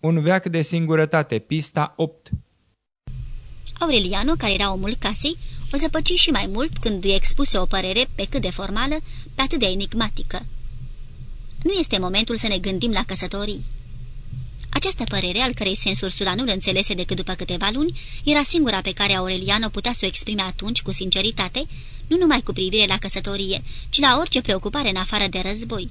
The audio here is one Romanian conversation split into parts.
Un veac de singurătate, pista 8 Aureliano, care era omul casei, o zăpăci și mai mult când îi expuse o părere pe cât de formală, pe atât de enigmatică. Nu este momentul să ne gândim la căsătorii. Această părere, al cărei sens Ursula nu-l înțelese decât după câteva luni, era singura pe care Aureliano putea să o exprime atunci cu sinceritate, nu numai cu privire la căsătorie, ci la orice preocupare în afară de război.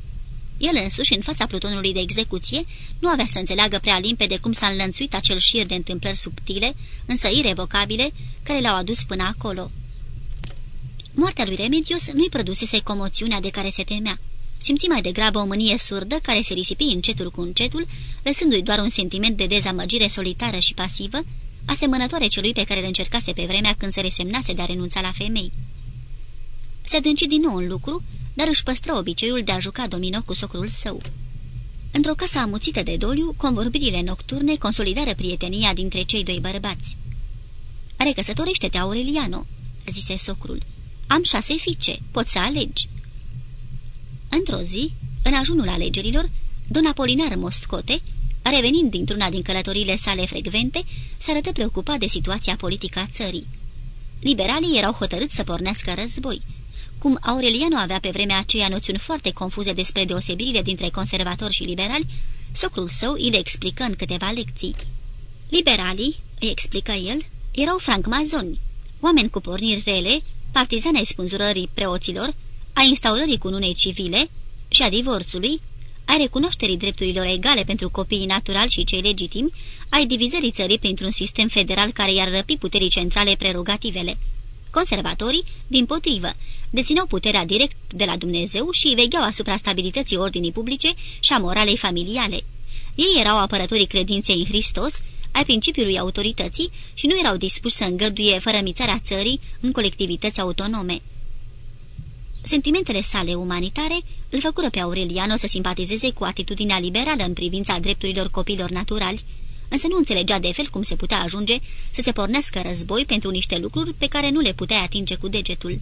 El însuși, în fața plutonului de execuție, nu avea să înțeleagă prea limpede cum s-a înlănțuit acel șir de întâmplări subtile, însă irrevocabile, care l-au adus până acolo. Moartea lui Remedios nu-i produsese comoțiunea de care se temea. Simți mai degrabă o mânie surdă care se risipi încetul cu încetul, lăsându-i doar un sentiment de dezamăgire solitară și pasivă, asemănătoare celui pe care îl încercase pe vremea când se resemnase de a renunța la femei. Se adânci din nou în lucru, dar își păstră obiceiul de a juca domino cu socrul său. Într-o casă amuțită de doliu, convorbirile nocturne consolidară prietenia dintre cei doi bărbați. Recăsătorește-te, Aureliano," zise socrul. Am șase fiice, poți să alegi." Într-o zi, în ajunul alegerilor, don Apolinar Mostcote, revenind dintr-una din călătorile sale frecvente, se arătă preocupat de situația politică a țării. Liberalii erau hotărâți să pornească război. Cum Aureliano avea pe vremea aceea noțiuni foarte confuze despre deosebirile dintre conservatori și liberali, socrul său îi le explică în câteva lecții. Liberalii, îi explică el, erau francmazoni, oameni cu porniri rele, partizani ai spânzurării preoților, a instaurării cununei civile și a divorțului, ai recunoașterii drepturilor egale pentru copiii naturali și cei legitimi, ai divizării țării printr-un sistem federal care i-ar răpi puterii centrale prerogativele. Conservatorii, din potrivă, dețineau puterea direct de la Dumnezeu și vegheau asupra stabilității ordinii publice și a moralei familiale. Ei erau apărătorii credinței în Hristos, ai principiului autorității și nu erau dispuși să îngăduie fără mițarea țării în colectivități autonome. Sentimentele sale umanitare îl făcură pe Aureliano să simpatizeze cu atitudinea liberală în privința drepturilor copilor naturali, însă nu înțelegea de fel cum se putea ajunge să se pornească război pentru niște lucruri pe care nu le putea atinge cu degetul.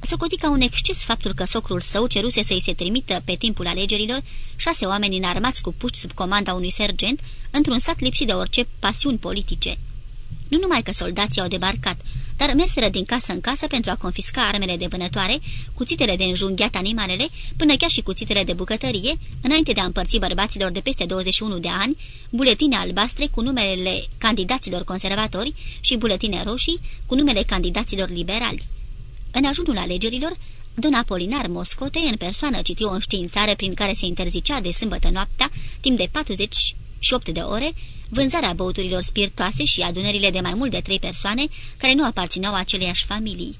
Socoti ca un exces faptul că socrul său ceruse să-i se trimită pe timpul alegerilor șase oameni înarmați cu puști sub comanda unui sergent într-un sat lipsit de orice pasiuni politice. Nu numai că soldații au debarcat, dar merseră din casă în casă pentru a confisca armele de vânătoare, cuțitele de înjunghiat animalele, până chiar și cuțitele de bucătărie, înainte de a împărți bărbaților de peste 21 de ani, buletine albastre cu numele candidaților conservatori și buletine roșii cu numele candidaților liberali. În ajunul alegerilor, Don Apolinar Moscote în persoană citi o înștiințare prin care se interzicea de sâmbătă noaptea, timp de 48 de ore, vânzarea băuturilor spiritoase și adunările de mai mult de trei persoane care nu aparțineau aceleiași familii.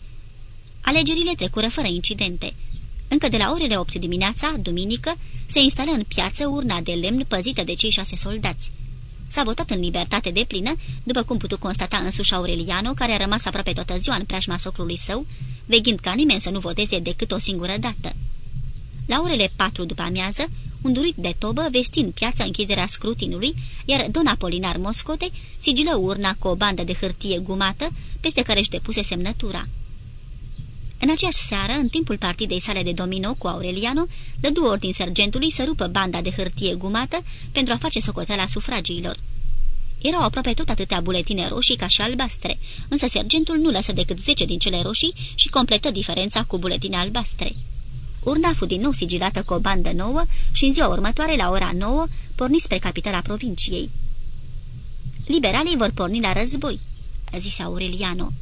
Alegerile trecură fără incidente. Încă de la orele 8 dimineața, duminică, se instală în piață urna de lemn păzită de cei șase soldați. S-a votat în libertate de plină, după cum putu constata însuși Aureliano, care a rămas aproape toată ziua în preajma socrului său, veghind ca nimeni să nu voteze decât o singură dată. La orele patru după amiază, un durit de tobă vesti în piața închiderea scrutinului, iar don Apolinar Moscote sigilă urna cu o bandă de hârtie gumată, peste care își depuse semnătura. În aceeași seară, în timpul partidei sale de domino cu Aureliano, dădu ordin sergentului să rupă banda de hârtie gumată pentru a face socoteala sufragiilor. Erau aproape tot atâtea buletine roșii ca și albastre, însă sergentul nu lăsă decât 10 din cele roșii și completă diferența cu buletine albastre. Urna fu din nou sigilată cu o bandă nouă și în ziua următoare, la ora 9, porni spre capitala provinciei. Liberalii vor porni la război, zise Aureliano.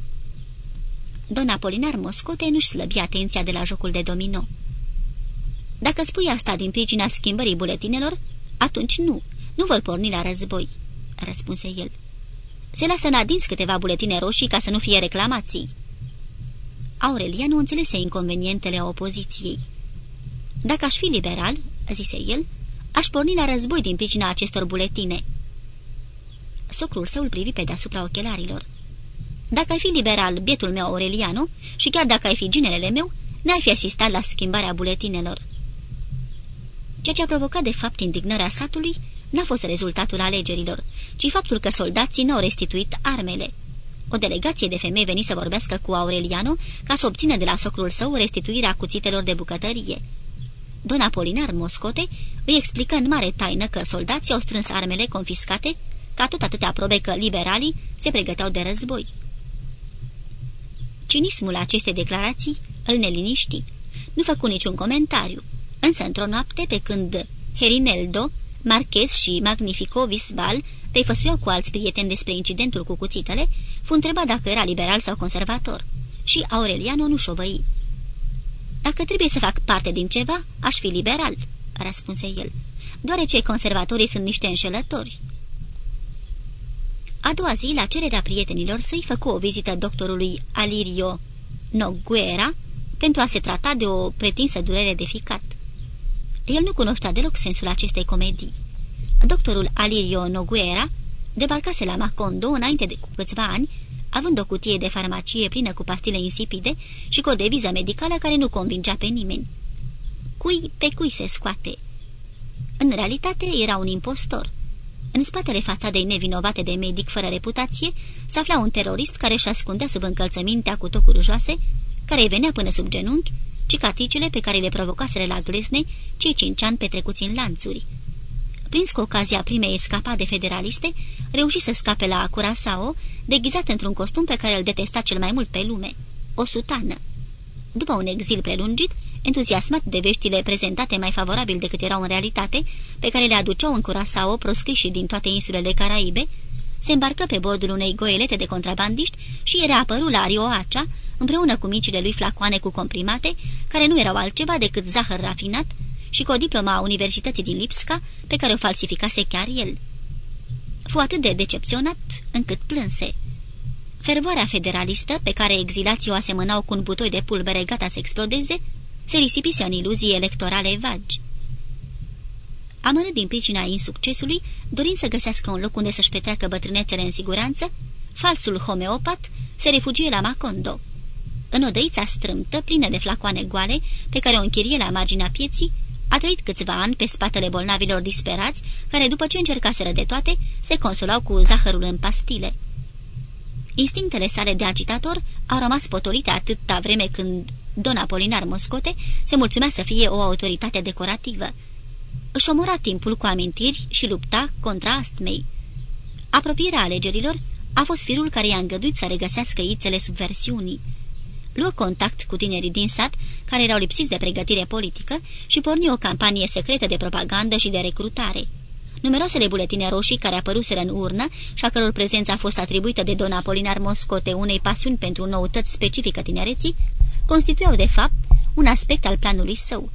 Don Apolinar Moscote nu-și slăbi atenția de la jocul de domino. Dacă spui asta din pricina schimbării buletinelor, atunci nu, nu vor porni la război, răspunse el. Se lasă în adins câteva buletine roșii ca să nu fie reclamații. Aurelia nu înțelese inconvenientele opoziției. Dacă aș fi liberal, zise el, aș porni la război din pricina acestor buletine. Socrul său îl privi pe deasupra ochelarilor. Dacă ai fi liberal, bietul meu Aureliano, și chiar dacă ai fi ginerele meu, n-ai fi asistat la schimbarea buletinelor. Ceea ce a provocat de fapt indignarea satului n-a fost rezultatul alegerilor, ci faptul că soldații n-au restituit armele. O delegație de femei veni să vorbească cu Aureliano ca să obțină de la socrul său restituirea cuțitelor de bucătărie. Don Apolinar Moscote îi explică în mare taină că soldații au strâns armele confiscate, ca tot atâtea probe că liberalii se pregăteau de război. Cinismul acestei declarații îl neliniști. Nu făcu niciun comentariu, însă într-o noapte pe când Herineldo, Marchez și Magnifico Visbal tăifăsuiau cu alți prieteni despre incidentul cu cuțitele, fu întrebat dacă era liberal sau conservator. Și Aureliano nu șovăi. Dacă trebuie să fac parte din ceva, aș fi liberal," răspunse el, deoarece conservatorii sunt niște înșelători." A doua zi, la cererea prietenilor săi, făcu o vizită doctorului Alirio Noguera pentru a se trata de o pretinsă durere de ficat. El nu cunoștea deloc sensul acestei comedii. Doctorul Alirio Noguera debarcase la Macondo înainte de cu câțiva ani, având o cutie de farmacie plină cu pastile insipide și cu o deviză medicală care nu convingea pe nimeni. Cui pe cui se scoate? În realitate era un impostor. În spatele fațadei nevinovate de medic fără reputație se afla un terorist care își ascundea sub încălțămintea cu tocuri joase, care îi venea până sub genunchi, cicatricele pe care le provocaseră la glezne cei cinci ani petrecuți în lanțuri. Prins cu ocazia primei escapade federaliste, reuși să scape la Curaçao, deghizat într-un costum pe care îl detesta cel mai mult pe lume, o sutană. După un exil prelungit, entuziasmat de veștile prezentate mai favorabil decât erau în realitate, pe care le aduceau în Curaçao proscriși din toate insulele Caraibe, se îmbarcă pe bordul unei goelete de contrabandiști și reapăru la Rioacea, împreună cu micile lui flacoane cu comprimate, care nu erau altceva decât zahăr rafinat, și cu o diplomă a Universității din Lipsca, pe care o falsificase chiar el. Fu atât de decepționat încât plânse. Fervoarea federalistă, pe care exilații o asemănau cu un butoi de pulbere gata să explodeze, se risipise în iluzii electorale vagi. Amărât din pricina insuccesului, dorind să găsească un loc unde să-și petreacă bătrânețele în siguranță, falsul homeopat se refugie la Macondo. În odăița strâmtă, plină de flacoane goale, pe care o închirie la marginea pieții, a trăit câțiva ani pe spatele bolnavilor disperați, care, după ce încercaseră de toate, se consolau cu zahărul în pastile. Instinctele sale de agitator au rămas potolite atâta vreme când Don Apolinar Moscote se mulțumea să fie o autoritate decorativă. Își omora timpul cu amintiri și lupta contra astmei. Apropierea alegerilor a fost firul care i-a îngăduit să regăsească ițele subversiunii. Luă contact cu tinerii din sat, care erau lipsiți de pregătire politică, și porni o campanie secretă de propagandă și de recrutare. Numeroasele buletine roșii care apăruseră în urnă și a căror prezență a fost atribuită de Don Apolinar Moscote unei pasiuni pentru noutăți specifică tinereții, constituiau de fapt un aspect al planului său.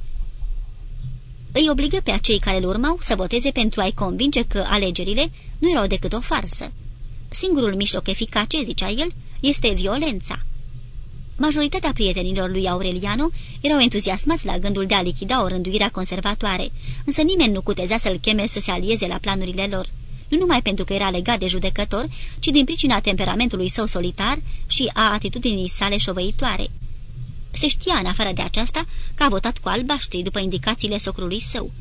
Îi obligă pe acei care îl urmau să voteze pentru a-i convinge că alegerile nu erau decât o farsă. Singurul mijloc eficace, zicea el, este violența. Majoritatea prietenilor lui Aureliano erau entuziasmați la gândul de a lichida o rânduire conservatoare, însă nimeni nu cutezea să-l cheme să se alieze la planurile lor, nu numai pentru că era legat de judecător, ci din pricina temperamentului său solitar și a atitudinii sale șovăitoare. Se știa, în afară de aceasta, că a votat cu albaștri după indicațiile socrului său.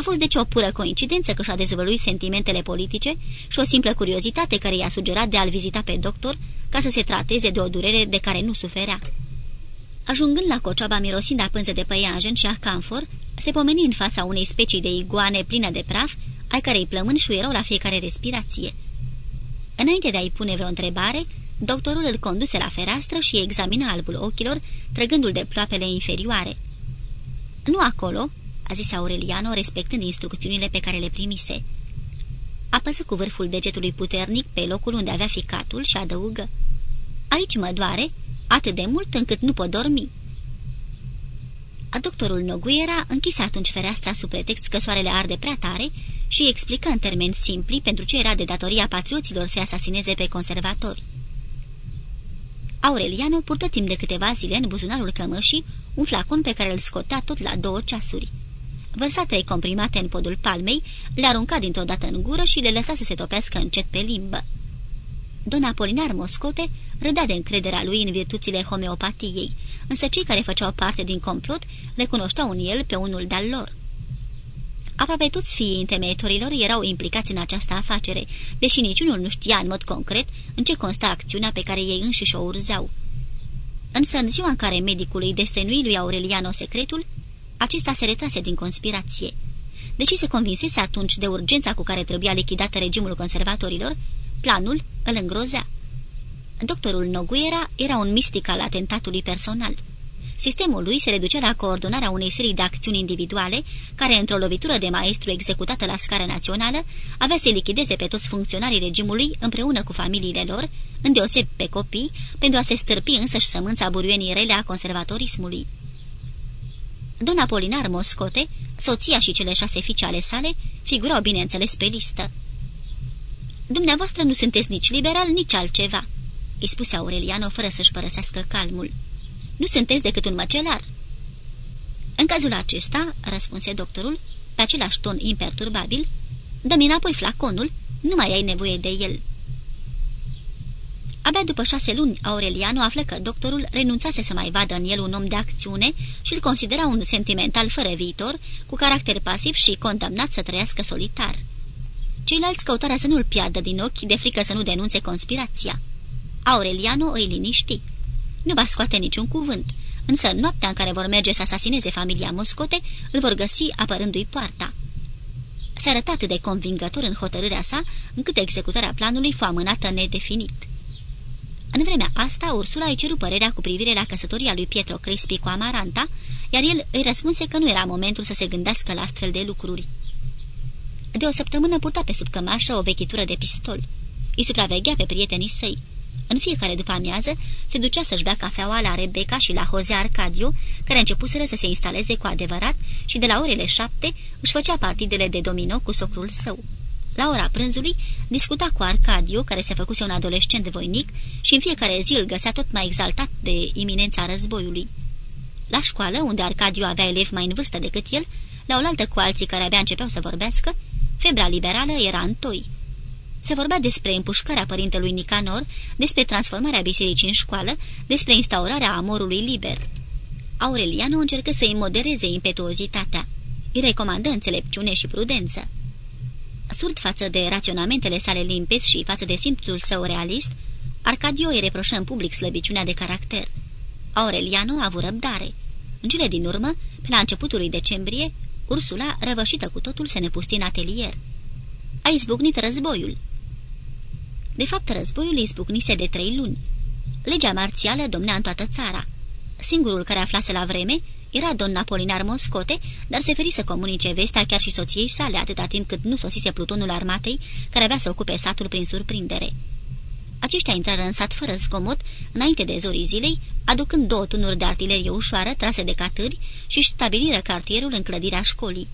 A fost deci o pură coincidență că și-a dezvăluit sentimentele politice și o simplă curiozitate care i-a sugerat de a-l vizita pe doctor ca să se trateze de o durere de care nu suferea. Ajungând la Cocioaba mirosind a pânză de păianjen și a camfor, se pomeni în fața unei specii de iguane plină de praf, ai cărei plămâni șuierau la fiecare respirație. Înainte de a-i pune vreo întrebare, doctorul îl conduse la fereastră și examina albul ochilor, trăgându-l de ploapele inferioare. Nu acolo," a zis Aureliano, respectând instrucțiunile pe care le primise. Apăsă cu vârful degetului puternic pe locul unde avea ficatul și adăugă. Aici mă doare, atât de mult încât nu pot dormi." A doctorul Noguera închise atunci fereastra sub pretext că soarele arde prea tare și explică în termeni simpli pentru ce era de datoria patrioților să asasineze pe conservatori. Aureliano purtă timp de câteva zile în buzunarul cămășii un flacon pe care îl scotea tot la două ceasuri. Vărsa trei comprimate în podul palmei, le arunca dintr-o dată în gură și le lăsa să se topească încet pe limbă. Don Apolinar Moscote râdea de încrederea lui în virtuțile homeopatiei, însă cei care făceau parte din complot le cunoșteau în el pe unul de-al lor. Aproape toți fiii întemeitorilor erau implicați în această afacere, deși niciunul nu știa în mod concret în ce consta acțiunea pe care ei înșiși o urzeau. Însă în ziua în care medicul îi destenui lui Aureliano secretul, acesta se retrase din conspirație. Deși se convinsese atunci de urgența cu care trebuia lichidată regimul conservatorilor, planul îl îngrozea. Doctorul Noguera era un mistic al atentatului personal. Sistemul lui se reducea la coordonarea unei serii de acțiuni individuale, care, într-o lovitură de maestru executată la scară națională, avea să lichideze pe toți funcționarii regimului împreună cu familiile lor, îndeoseb pe copii, pentru a se stârpi însăși sămânța buruienii rele a conservatorismului. Don Apolinar Moscote, soția și cele șase fiice ale sale, figurau bineînțeles pe listă. Dumneavoastră nu sunteți nici liberal, nici altceva," îi spuse Aureliano fără să-și părăsească calmul. Nu sunteți decât un măcelar." În cazul acesta," răspunse doctorul, pe același ton imperturbabil, dă-mi înapoi flaconul, nu mai ai nevoie de el." Abia după șase luni, Aureliano află că doctorul renunțase să mai vadă în el un om de acțiune și îl considera un sentimental fără viitor, cu caracter pasiv și condamnat să trăiască solitar. Ceilalți căutarea să nu-l piardă din ochi, de frică să nu denunțe conspirația. Aureliano îi liniști. Nu va scoate niciun cuvânt, însă noaptea în care vor merge să asasineze familia Moscote, îl vor găsi apărându-i poarta. Se arăta atât de convingător în hotărârea sa, încât executarea planului fu amânată nedefinit. În vremea asta, Ursula îi ceru părerea cu privire la căsătoria lui Pietro Crespi cu Amaranta, iar el îi răspunse că nu era momentul să se gândească la astfel de lucruri. De o săptămână purta pe sub cămașă o vechitură de pistol. Îi supraveghea pe prietenii săi. În fiecare după amiază se ducea să-și bea cafeaua la Rebecca și la Jose Arcadio, care începuseră să se instaleze cu adevărat și de la orele șapte își făcea partidele de domino cu socrul său. La ora prânzului, discuta cu Arcadio, care se făcuse un adolescent voinic și în fiecare zi îl găsea tot mai exaltat de iminența războiului. La școală, unde Arcadio avea elevi mai în vârstă decât el, la oaltă cu alții care abia începeau să vorbească, febra liberală era în toi. Se vorbea despre împușcarea părintelui Nicanor, despre transformarea bisericii în școală, despre instaurarea amorului liber. Aureliano încercă să-i modereze impetuozitatea. Îi recomandă înțelepciune și prudență. Surd față de raționamentele sale limpezi și față de simțul său realist, Arcadio îi reproșă în public slăbiciunea de caracter. Aureliano a avut răbdare. În cele din urmă, pe la începutul lui decembrie, Ursula, răvășită cu totul, se nepusti în atelier. A izbucnit războiul. De fapt, războiul izbucnise de trei luni. Legea marțială domnea în toată țara. Singurul care aflase la vreme era domn Apolinar Moscote, dar se feri să comunice vestea chiar și soției sale, atâta timp cât nu sosise plutonul armatei, care avea să ocupe satul prin surprindere. Aceștia intrară în sat fără zgomot, înainte de zorii zilei, aducând două tunuri de artilerie ușoară trase de catâri și stabiliră cartierul în clădirea școlii.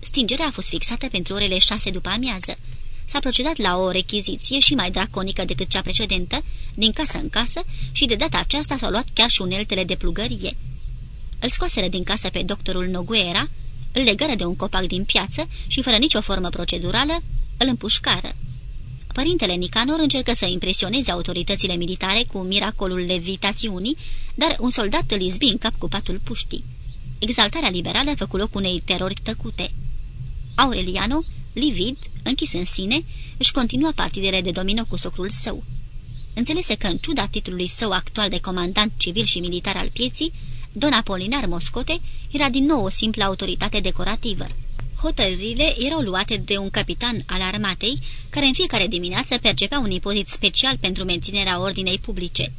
Stingerea a fost fixată pentru orele șase după amiază. S-a procedat la o rechiziție și mai draconică decât cea precedentă, din casă în casă, și de data aceasta s-au luat chiar și uneltele de plugărie. Îl scoaseră din casă pe doctorul Noguera, îl legără de un copac din piață și, fără nicio formă procedurală, îl împușcară. Părintele Nicanor încercă să impresioneze autoritățile militare cu miracolul levitațiunii, dar un soldat îl izbi în cap cu patul puștii. Exaltarea liberală făcu loc unei terori tăcute. Aureliano, livid, închis în sine, își continua partidele de domino cu socrul său. Înțelese că, în ciuda titlului său actual de comandant civil și militar al pieții, Don Apolinar Moscote era din nou o simplă autoritate decorativă. Hotărârile erau luate de un capitan al armatei, care în fiecare dimineață percepea un impozit special pentru menținerea ordinei publice.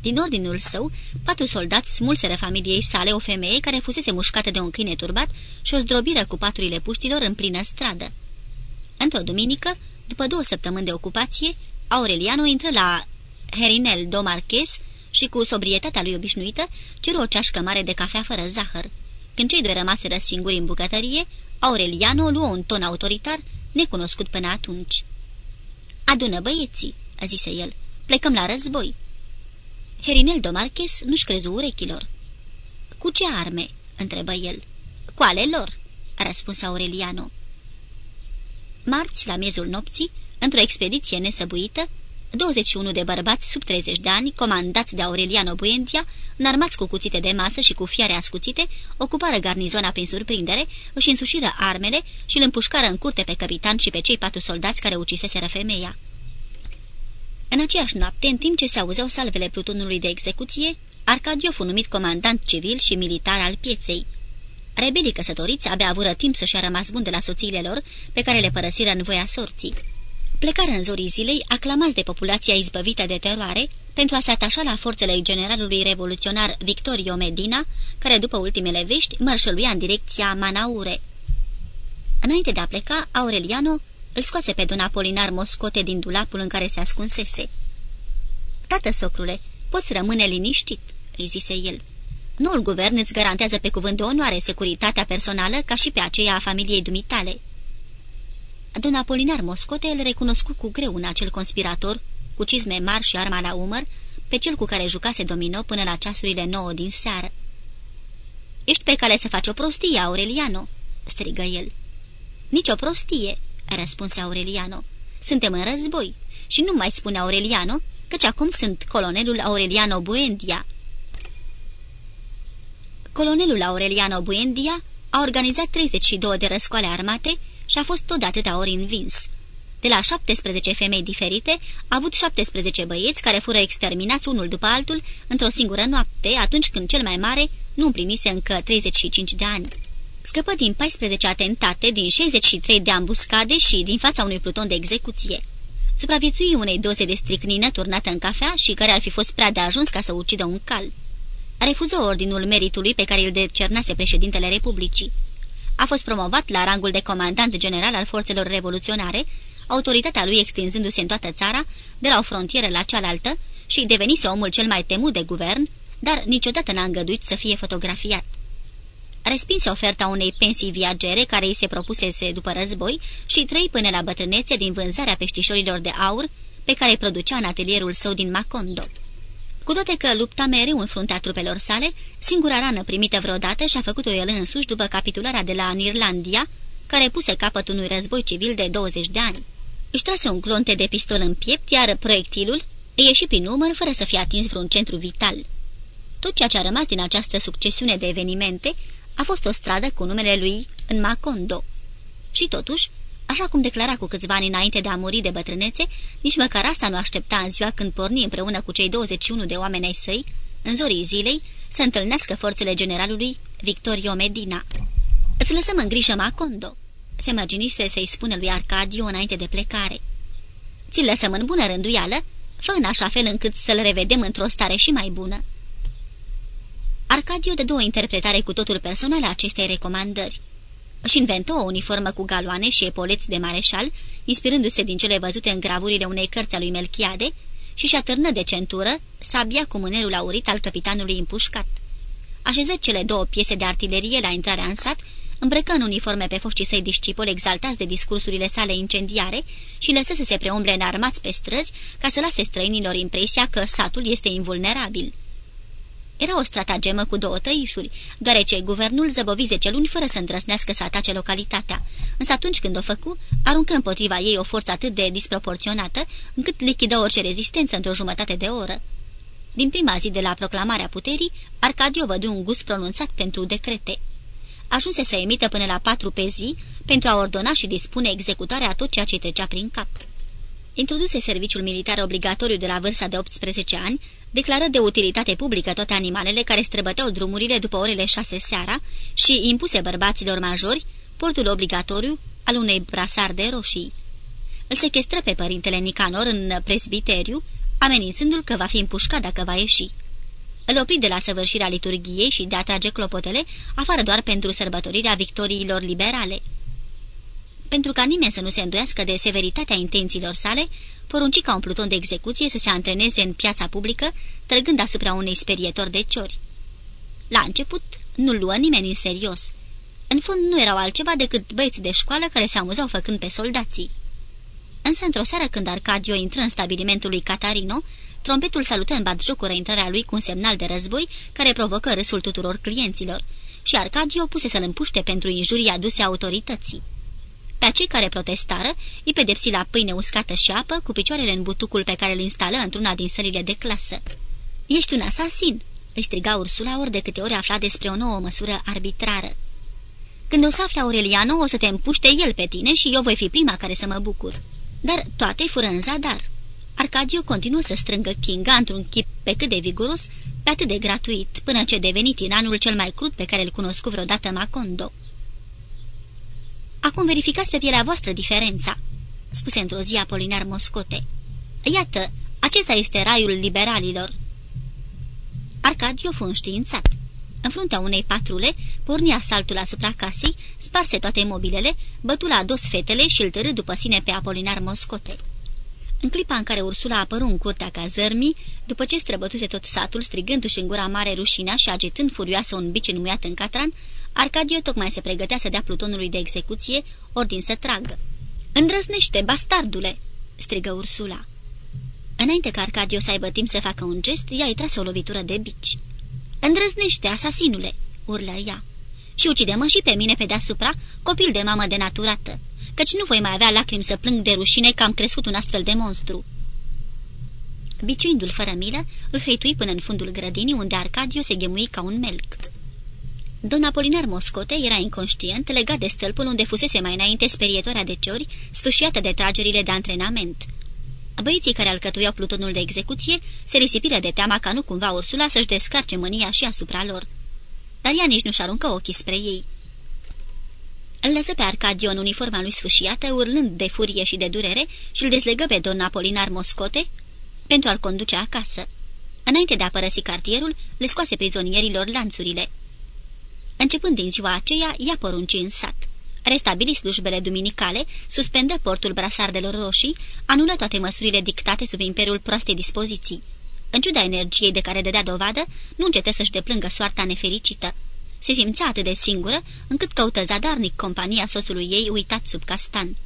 Din ordinul său, patru soldați smulseră familiei sale o femeie care fusese mușcată de un câine turbat și o zdrobiră cu paturile puștilor în plină stradă. Într-o duminică, după două săptămâni de ocupație, Aureliano intră la Herinel do Marques și cu sobrietatea lui obișnuită ceru o ceașcă mare de cafea fără zahăr. Când cei doi rămaseră singuri în bucătărie, Aureliano luă un ton autoritar, necunoscut până atunci. Adună băieții," a zise el, plecăm la război." Herinel do Marques nu-și crezu urechilor. Cu ce arme?" întrebă el. Cu ale lor," a răspuns Aureliano. Marți, la miezul nopții, într-o expediție nesăbuită, 21 de bărbați sub 30 de ani, comandați de Aureliano Buendia, înarmați cu cuțite de masă și cu fiare ascuțite, ocupară garnizona prin surprindere, își însușiră armele și îl împușcară în curte pe capitan și pe cei patru soldați care uciseseră femeia. În aceeași noapte, în timp ce se auzeau salvele plutonului de execuție, Arcadio fu numit comandant civil și militar al pieței. Rebelii căsătoriți abia avură timp să-și a rămas bun de la soțiile lor, pe care le părăsiră în voia sorții. Plecară în zorii zilei, aclamați de populația izbăvită de teroare, pentru a se atașa la forțele generalului revoluționar Victorio Medina, care, după ultimele vești, mărșăluia în direcția Manaure. Înainte de a pleca, Aureliano îl scoase pe don Apolinar Moscote din dulapul în care se ascunsese. Tată, socrule, poți rămâne liniștit," îi zise el. Noul guvern îți garantează pe cuvânt de onoare securitatea personală ca și pe aceea a familiei dumitale." Don Apolinar Moscote îl recunoscu cu greu în acel conspirator, cu cizme mari și arma la umăr, pe cel cu care jucase domino până la ceasurile nouă din seară. Ești pe cale să faci o prostie, Aureliano," strigă el. Nici o prostie," răspunse Aureliano. Suntem în război și nu mai spune Aureliano, căci acum sunt colonelul Aureliano Buendia." Colonelul Aureliano Buendia a organizat 32 de răscoale armate și a fost tot de atâta ori învins. De la 17 femei diferite, a avut 17 băieți care fură exterminați unul după altul într-o singură noapte, atunci când cel mai mare nu împlinise încă 35 de ani. Scăpă din 14 atentate, din 63 de ambuscade și din fața unui pluton de execuție. Supraviețui unei doze de stricnină turnată în cafea și care ar fi fost prea de ajuns ca să ucidă un cal. Refuză ordinul meritului pe care îl decernase președintele Republicii. A fost promovat la rangul de comandant general al forțelor revoluționare, autoritatea lui extinzându-se în toată țara, de la o frontieră la cealaltă, și devenise omul cel mai temut de guvern, dar niciodată n-a îngăduit să fie fotografiat. Respinse oferta unei pensii viagere care îi se propusese după război și trăi până la bătrânețe din vânzarea peștișorilor de aur pe care îi producea în atelierul său din Macondo. Cu toate că lupta mereu în fruntea trupelor sale, singura rană primită vreodată și-a făcut-o el însuși după capitularea de la Irlandia, care puse capăt unui război civil de 20 de ani. Își trase un clonte de pistol în piept, iar proiectilul îi ieși prin număr fără să fie atins vreun centru vital. Tot ceea ce a rămas din această succesiune de evenimente a fost o stradă cu numele lui în Macondo. Și totuși, așa cum declara cu câțiva ani înainte de a muri de bătrânețe, nici măcar asta nu aștepta în ziua când porni împreună cu cei 21 de oameni ai săi, în zorii zilei, să întâlnească forțele generalului Victorio Medina. Îți lăsăm în grijă Macondo," se mărginise să-i spună lui Arcadio înainte de plecare. Ți-l lăsăm în bună rânduială, fă în așa fel încât să-l revedem într-o stare și mai bună." Arcadio dă o interpretare cu totul personală a acestei recomandări. Își inventă o uniformă cu galoane și epoleți de mareșal, inspirându-se din cele văzute în gravurile unei cărți a lui Melchiade, și și atârnă de centură sabia cu mânerul aurit al capitanului împușcat. Așeză cele două piese de artilerie la intrarea în sat, îmbrăcă în uniforme pe foștii săi discipoli exaltați de discursurile sale incendiare și lăsă să se preumble înarmați pe străzi ca să lase străinilor impresia că satul este invulnerabil. Era o stratagemă cu două tăișuri, deoarece guvernul zăbovi zece luni fără să îndrăsnească să atace localitatea. Însă atunci când o făcu, aruncă împotriva ei o forță atât de disproporționată, încât lichidă orice rezistență într-o jumătate de oră. Din prima zi de la proclamarea puterii, Arcadio vădu un gust pronunțat pentru decrete. Ajunse să emită până la patru pe zi pentru a ordona și dispune executarea a tot ceea ce trecea prin cap. Introduse serviciul militar obligatoriu de la vârsta de 18 ani, declară de utilitate publică toate animalele care străbăteau drumurile după orele șase seara și impuse bărbaților majori portul obligatoriu al unei brasarde roșii. Îl sechestră pe părintele Nicanor în presbiteriu, amenințându-l că va fi împușcat dacă va ieși. Îl opri de la săvârșirea liturgiei și de a trage clopotele, afară doar pentru sărbătorirea victoriilor liberale. Pentru ca nimeni să nu se îndoiască de severitatea intențiilor sale, porunci ca un pluton de execuție să se antreneze în piața publică, trăgând asupra unei sperietori de ciori. La început, nu-l luă nimeni în serios. În fond, nu erau altceva decât băieți de școală care se amuzau făcând pe soldații. Însă, într-o seară când Arcadio intră în stabilimentul lui Catarino, trompetul salută în batjocură intrarea lui cu un semnal de război care provocă râsul tuturor clienților și Arcadio puse să-l împuște pentru injurii aduse autorității. Pe acei care protestară, îi pedepsi la pâine uscată și apă, cu picioarele în butucul pe care îl instală într-una din sările de clasă. Ești un asasin!" îi striga Ursula ori de câte ori afla despre o nouă măsură arbitrară. Când o să afle Aureliano, o să te împuște el pe tine și eu voi fi prima care să mă bucur." Dar toate fură în zadar. Arcadio continuă să strângă Kinga într-un chip pe cât de viguros, pe atât de gratuit, până ce deveni tiranul cel mai crud pe care îl cunoscu vreodată Macondo. Acum verificați pe pielea voastră diferența," spuse într-o zi Apolinar Moscote. Iată, acesta este raiul liberalilor." Arcadio fu înștiințat. În fruntea unei patrule, porni asaltul asupra casei, sparse toate mobilele, bătu la dos fetele și îl târâ după sine pe Apolinar Moscote. În clipa în care Ursula apăru în curtea cazărmii, după ce străbătuse tot satul, strigându-și în gura mare rușinea și agitând furioasă un bici înmuiat în catran, Arcadio tocmai se pregătea să dea plutonului de execuție ordin să tragă. Îndrăznește, bastardule!" strigă Ursula. Înainte ca Arcadio să aibă timp să facă un gest, ea îi trase o lovitură de bici. Îndrăznește, asasinule!" urlă ea. Și ucide-mă și pe mine pe deasupra, copil de mamă denaturată, căci nu voi mai avea lacrimi să plâng de rușine că am crescut un astfel de monstru." Biciuindu-l fără milă, îl hăitui până în fundul grădinii, unde Arcadio se ghemui ca un melc. Don Apolinar Moscote era inconștient, legat de stâlpul unde fusese mai înainte sperietoarea de ciori, sfâșiată de tragerile de antrenament. Băieții care alcătuiau plutonul de execuție se risipiră de teama ca nu cumva Ursula să-și descarce mânia și asupra lor. Dar ea nici nu-și aruncă ochii spre ei. Îl lăsă pe Arcadio în uniforma lui sfâșiată, urlând de furie și de durere și îl dezlegă pe don Apolinar Moscote pentru a-l conduce acasă. Înainte de a părăsi cartierul, le scoase prizonierilor lanțurile. Începând din ziua aceea, ia porunci în sat. Restabili slujbele duminicale, suspendă portul brasardelor roșii, anulă toate măsurile dictate sub imperiul proastei dispoziții. În ciuda energiei de care dădea dovadă, nu încetă să-și deplângă soarta nefericită. Se simțea atât de singură, încât căută zadarnic compania soțului ei uitat sub castan.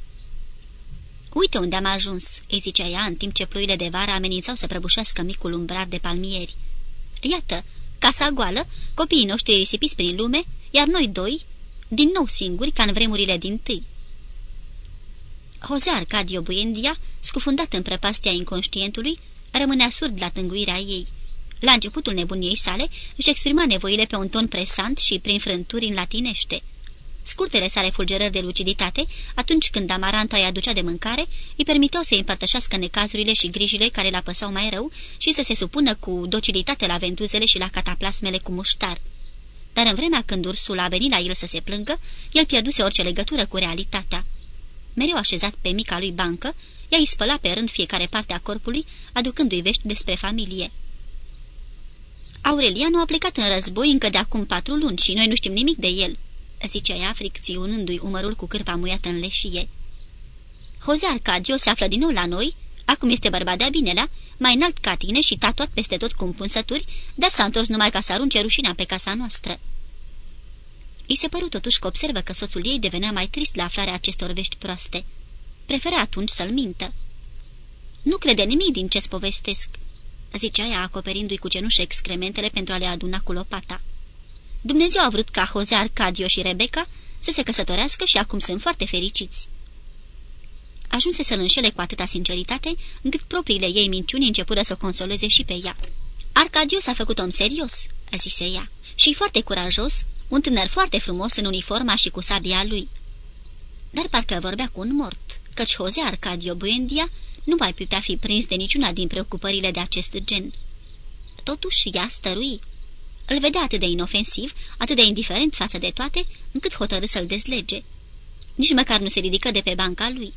Uite unde am ajuns," îi zicea ea, în timp ce ploile de vară amenințau să prăbușească micul umbrar de palmieri. Iată, casa goală, copiii noștri risipiți prin lume, iar noi doi, din nou singuri, ca în vremurile din tâi. Jose Arcadio Buendia, scufundat în prăpastia inconștientului, rămânea surd la tânguirea ei. La începutul nebuniei sale, își exprima nevoile pe un ton presant și prin frânturi în latinește. Scurtele sale fulgerări de luciditate, atunci când Amaranta îi aducea de mâncare, îi permiteau să împărtășească necazurile și grijile care l păsau mai rău și să se supună cu docilitate la ventuzele și la cataplasmele cu muștar. Dar în vremea când ursul a venit la el să se plângă, el pierduse orice legătură cu realitatea. Mereu așezat pe mica lui bancă, ea îi spăla pe rând fiecare parte a corpului, aducându-i vești despre familie. Aurelianu a plecat în război încă de acum patru luni și noi nu știm nimic de el," zicea ea, fricționându-i umărul cu cârpa muiată în leșie. Jose Arcadio se află din nou la noi, acum este bărbat de-a binelea, mai înalt ca tine și tatuat peste tot cu împunsături, dar s-a întors numai ca să arunce rușina pe casa noastră." I se păru totuși că observă că soțul ei devenea mai trist la aflarea acestor vești proaste. Prefera atunci să-l mintă. Nu crede nimic din ce-ți povestesc," zicea ea acoperindu-i cu cenușă excrementele pentru a le aduna cu lopata. Dumnezeu a vrut ca Jose Arcadio și Rebecca să se căsătorească și acum sunt foarte fericiți. Ajunse să-l înșele cu atâta sinceritate, încât propriile ei minciuni începură să o consoleze și pe ea. Arcadio s-a făcut om serios," zise ea, și foarte curajos, un tânăr foarte frumos în uniforma și cu sabia lui. Dar parcă vorbea cu un mort, căci Jose Arcadio Buendia nu mai putea fi prins de niciuna din preocupările de acest gen. Totuși, ea stărui. Îl vedea atât de inofensiv, atât de indiferent față de toate, încât hotărâ să-l dezlege. Nici măcar nu se ridică de pe banca lui.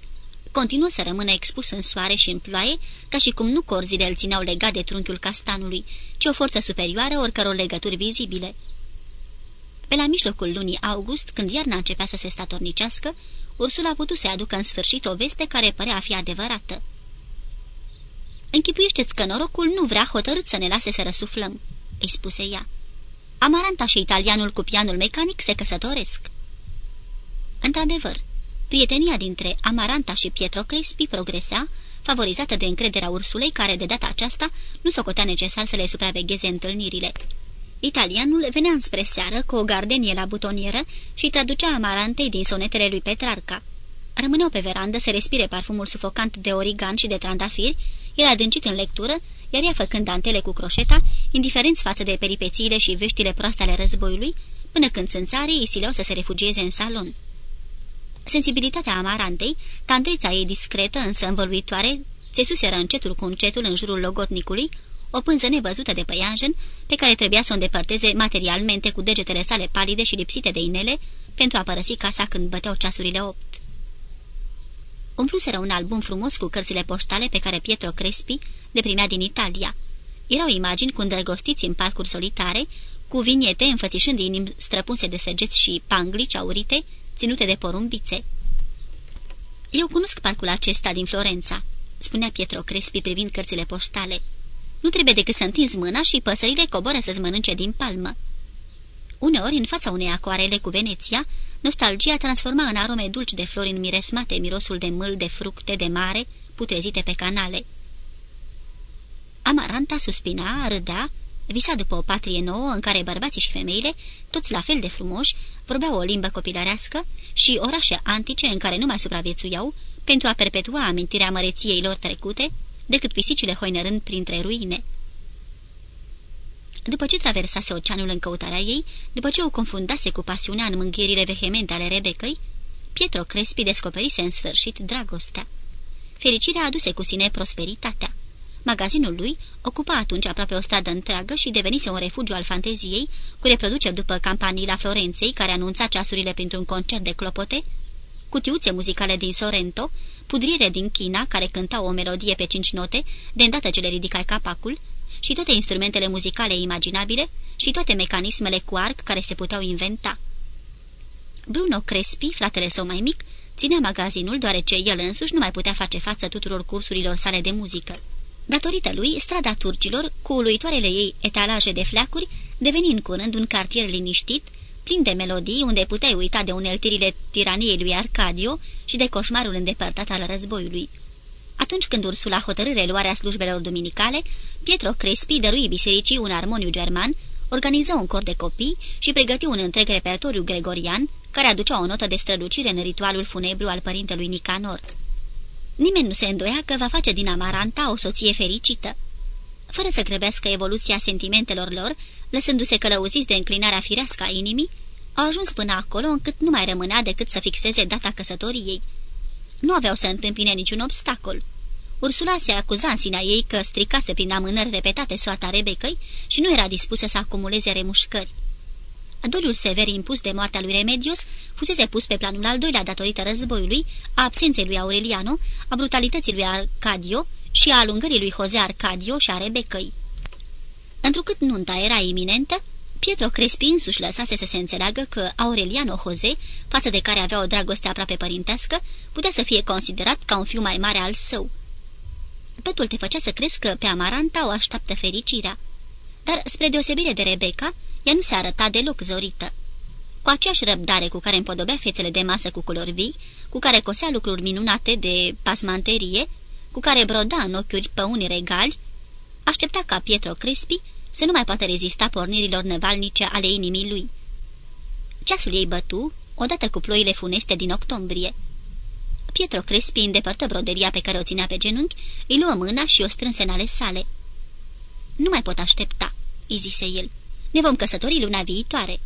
Continuă să rămână expus în soare și în ploaie, ca și cum nu corzile îl țineau legat de trunchiul castanului, ci o forță superioară oricăror legături vizibile. Pe la mijlocul lunii august, când iarna începea să se statornicească, Ursula a putut să aducă în sfârșit o veste care părea a fi adevărată. Închipuiește-ți că norocul nu vrea hotărât să ne lase să răsuflăm," îi spuse ea. Amaranta și italianul cu pianul mecanic se căsătoresc. Într-adevăr, prietenia dintre Amaranta și Pietro Crespi progresea, favorizată de încrederea ursulei care, de data aceasta, nu socotea necesar să le supravegheze întâlnirile. Italianul venea înspre seară cu o gardenie la butonieră și traducea amarantei din sonetele lui Petrarca. Rămâneau pe verandă să respire parfumul sufocant de origan și de trandafiri, el adâncit în lectură, iar ea făcând dantele cu croșeta, indiferenți față de peripețiile și veștile proaste ale războiului, până când țânțarii îi sileau să se refugieze în salon. Sensibilitatea amarantei, tandreța ei discretă, însă învăluitoare, țesuseră încetul cu încetul în jurul logotnicului, o pânză nevăzută de păianjen, pe care trebuia să o îndepărteze materialmente cu degetele sale palide și lipsite de inele, pentru a părăsi casa când băteau ceasurile opt. Umpluseră un album frumos cu cărțile poștale pe care Pietro Crespi le primea din Italia. Erau imagini cu îndrăgostiți în parcuri solitare, cu viniete înfățișând inimi străpunse de săgeți și panglici aurite, ținute de porumbițe. Eu cunosc parcul acesta din Florența," spunea Pietro Crespi privind cărțile poștale. Nu trebuie decât să întinzi mâna și păsările coboră să-ți mănânce din palmă." Uneori, în fața unei acoarele cu Veneția, nostalgia transforma în arome dulci de flori miresmate mirosul de mâl, de fructe, de mare, putrezite pe canale. Amaranta suspina, râdea, visa după o patrie nouă în care bărbații și femeile, toți la fel de frumoși, vorbeau o limbă copilărească și orașe antice în care nu mai supraviețuiau pentru a perpetua amintirea măreției lor trecute, decât pisicile hoinărând printre ruine. După ce traversase oceanul în căutarea ei, după ce o confundase cu pasiunea în mânghirile vehemente ale Rebecăi, Pietro Crespi descoperise în sfârșit dragostea. Fericirea aduse cu sine prosperitatea. Magazinul lui ocupa atunci aproape o stradă întreagă și devenise un refugiu al fanteziei, cu reproduceri după campanii la Florenței, care anunța ceasurile printr-un concert de clopote, cutiuțe muzicale din Sorrento, pudrire din China, care cânta o melodie pe cinci note, de îndată ce le ridicai capacul, și toate instrumentele muzicale imaginabile și toate mecanismele cu arc care se puteau inventa. Bruno Crespi, fratele său mai mic, ținea magazinul deoarece el însuși nu mai putea face față tuturor cursurilor sale de muzică. Datorită lui, strada turcilor, cu uluitoarele ei etalaje de fleacuri, deveni în curând un cartier liniștit, plin de melodii, unde puteai uita de uneltirile tiraniei lui Arcadio și de coșmarul îndepărtat al războiului. Atunci când Ursula hotărâre reluarea slujbelor duminicale, Pietro Crespi dărui bisericii un armoniu german, organiză un cor de copii și pregăti un întreg repertoriu gregorian, care aducea o notă de strălucire în ritualul funebru al părintelui Nicanor. Nimeni nu se îndoia că va face din Amaranta o soție fericită. Fără să grăbească evoluția sentimentelor lor, lăsându-se călăuziți de înclinarea firească a inimii, au ajuns până acolo încât nu mai rămânea decât să fixeze data căsătoriei. Nu aveau să întâmpine niciun obstacol. Ursula se acuza în sinea ei că stricase prin amânări repetate soarta Rebecăi și nu era dispusă să acumuleze remușcări. Doliul sever impus de moartea lui Remedios fusese pus pe planul al doilea datorită războiului, a absenței lui Aureliano, a brutalității lui Arcadio și a alungării lui Jose Arcadio și a Rebecăi. Întrucât nunta era iminentă, Pietro Crespi însuși lăsase să se înțeleagă că Aureliano Jose, față de care avea o dragoste aproape părintească, putea să fie considerat ca un fiu mai mare al său. Totul te făcea să crezi că pe Amaranta o așteaptă fericirea. Dar, spre deosebire de Rebecca, ea nu se arăta deloc zorită. Cu aceeași răbdare cu care împodobea fețele de masă cu culori vii, cu care cosea lucruri minunate de pasmanterie, cu care broda în ochiuri păuni regali, aștepta ca Pietro Crespi să nu mai poată rezista pornirilor nevalnice ale inimii lui. Ceasul ei bătu, odată cu ploile funeste din octombrie. Pietro Crespi îndepărtă broderia pe care o ținea pe genunchi, îi luă mâna și o strânse în ale sale. Nu mai pot aștepta," îi zise el. Ne vom căsători luna viitoare."